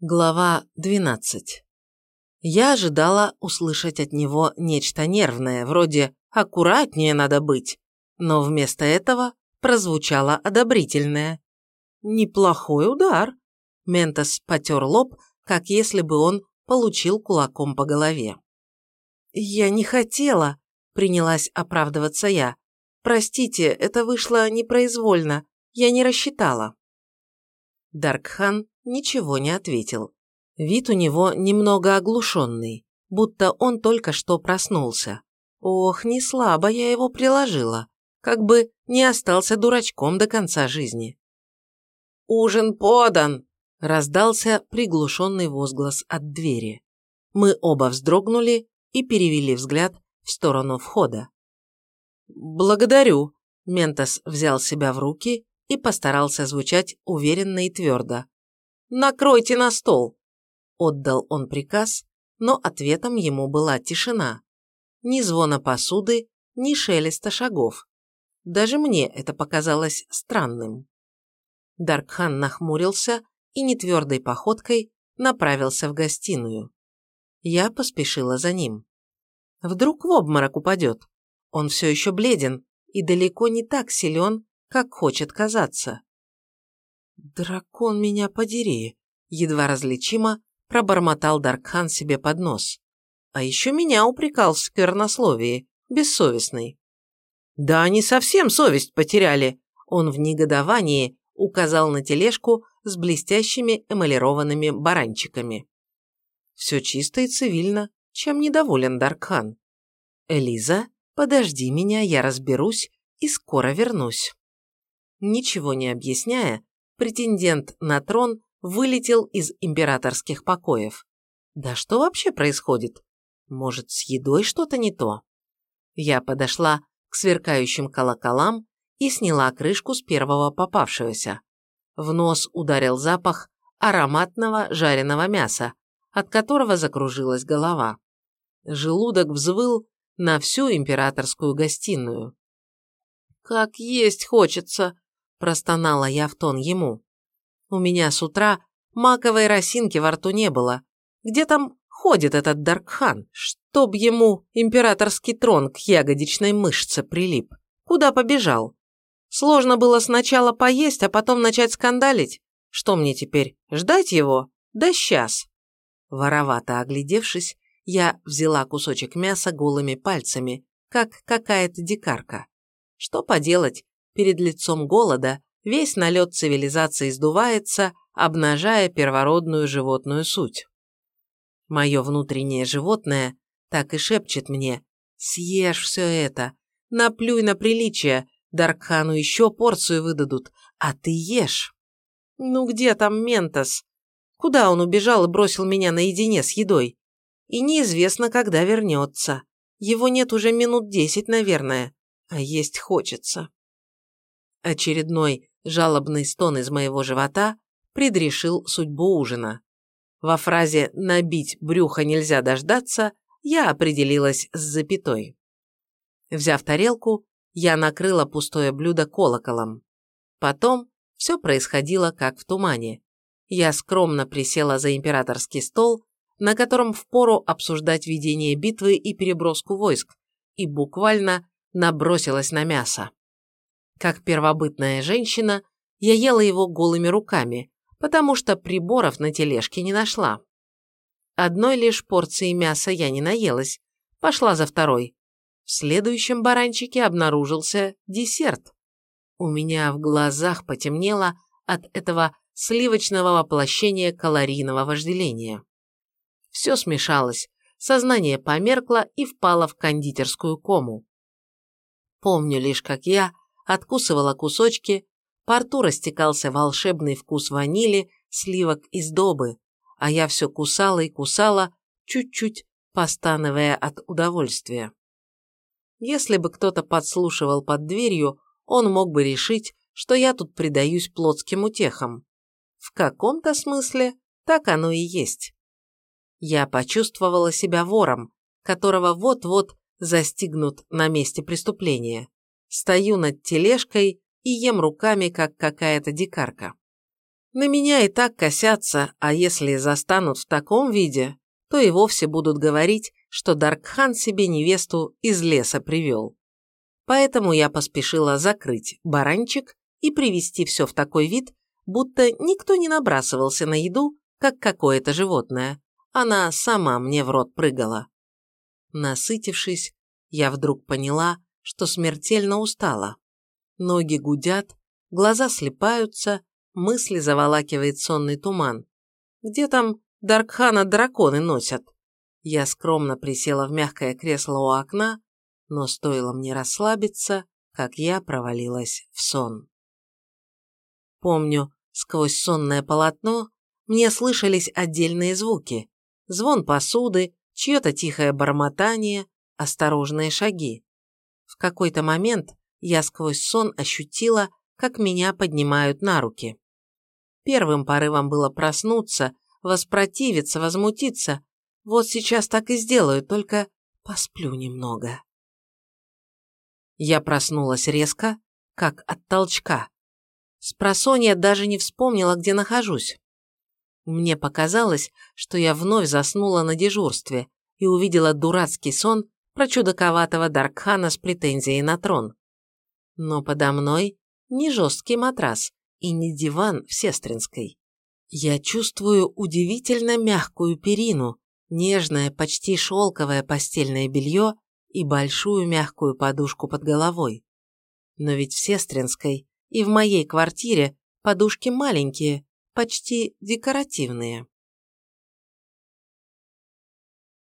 Глава 12. Я ожидала услышать от него нечто нервное, вроде «аккуратнее надо быть», но вместо этого прозвучало одобрительное. «Неплохой удар», – Ментос потер лоб, как если бы он получил кулаком по голове. «Я не хотела», – принялась оправдываться я. «Простите, это вышло непроизвольно, я не рассчитала». Даркхан ничего не ответил. Вид у него немного оглушенный, будто он только что проснулся. Ох, не слабо я его приложила, как бы не остался дурачком до конца жизни. «Ужин подан!» – раздался приглушенный возглас от двери. Мы оба вздрогнули и перевели взгляд в сторону входа. «Благодарю», – Ментос взял себя в руки и постарался звучать уверенно и твердо. «Накройте на стол!» Отдал он приказ, но ответом ему была тишина. Ни звона посуды, ни шелеста шагов. Даже мне это показалось странным. Даркхан нахмурился и нетвердой походкой направился в гостиную. Я поспешила за ним. Вдруг в обморок упадет. Он все еще бледен и далеко не так силен, как хочет казаться. «Дракон меня подери!» – едва различимо пробормотал Даркхан себе под нос. А еще меня упрекал в сквернословии, бессовестный. «Да они совсем совесть потеряли!» Он в негодовании указал на тележку с блестящими эмалированными баранчиками. «Все чисто и цивильно, чем недоволен Даркхан. Элиза, подожди меня, я разберусь и скоро вернусь». Ничего не объясняя, претендент на трон вылетел из императорских покоев. Да что вообще происходит? Может, с едой что-то не то? Я подошла к сверкающим колоколам и сняла крышку с первого попавшегося. В нос ударил запах ароматного жареного мяса, от которого закружилась голова. Желудок взвыл на всю императорскую гостиную. «Как есть хочется!» Простонала я в тон ему. У меня с утра маковой росинки во рту не было. Где там ходит этот Даркхан? Чтоб ему императорский трон к ягодичной мышце прилип. Куда побежал? Сложно было сначала поесть, а потом начать скандалить. Что мне теперь, ждать его? Да сейчас. Воровато оглядевшись, я взяла кусочек мяса голыми пальцами, как какая-то дикарка. Что поделать, перед лицом голода весь налет цивилизации сдувается, обнажая первородную животную суть. Мое внутреннее животное так и шепчет мне «Съешь все это, наплюй на приличие, Даркхану еще порцию выдадут, а ты ешь». Ну где там Ментос? Куда он убежал и бросил меня наедине с едой? И неизвестно, когда вернется. Его нет уже минут десять, наверное, а есть хочется. Очередной жалобный стон из моего живота предрешил судьбу ужина. Во фразе «набить брюхо нельзя дождаться» я определилась с запятой. Взяв тарелку, я накрыла пустое блюдо колоколом. Потом все происходило как в тумане. Я скромно присела за императорский стол, на котором впору обсуждать ведение битвы и переброску войск, и буквально набросилась на мясо. Как первобытная женщина, я ела его голыми руками, потому что приборов на тележке не нашла. Одной лишь порции мяса я не наелась, пошла за второй. В следующем баранчике обнаружился десерт. У меня в глазах потемнело от этого сливочного воплощения калорийного вожделения. Все смешалось, сознание померкло и впало в кондитерскую кому. Помню лишь, как я откусывала кусочки, по рту растекался волшебный вкус ванили, сливок и сдобы, а я все кусала и кусала, чуть-чуть постановая от удовольствия. Если бы кто-то подслушивал под дверью, он мог бы решить, что я тут предаюсь плотским утехам. В каком-то смысле так оно и есть. Я почувствовала себя вором, которого вот-вот застигнут на месте преступления. Стою над тележкой и ем руками, как какая-то дикарка. На меня и так косятся, а если застанут в таком виде, то и вовсе будут говорить, что Даркхан себе невесту из леса привел. Поэтому я поспешила закрыть баранчик и привести все в такой вид, будто никто не набрасывался на еду, как какое-то животное. Она сама мне в рот прыгала. Насытившись, я вдруг поняла, что смертельно устала. Ноги гудят, глаза слепаются, мысли заволакивает сонный туман. Где там Даркхана драконы носят? Я скромно присела в мягкое кресло у окна, но стоило мне расслабиться, как я провалилась в сон. Помню, сквозь сонное полотно мне слышались отдельные звуки. Звон посуды, чье-то тихое бормотание, осторожные шаги. В какой-то момент я сквозь сон ощутила, как меня поднимают на руки. Первым порывом было проснуться, воспротивиться, возмутиться. Вот сейчас так и сделаю, только посплю немного. Я проснулась резко, как от толчка. Спросонья даже не вспомнила, где нахожусь. Мне показалось, что я вновь заснула на дежурстве и увидела дурацкий сон про чудаковатого Даркхана с претензией на трон. Но подо мной не жесткий матрас и не диван в Сестринской. Я чувствую удивительно мягкую перину, нежное, почти шелковое постельное белье и большую мягкую подушку под головой. Но ведь в Сестринской и в моей квартире подушки маленькие, почти декоративные.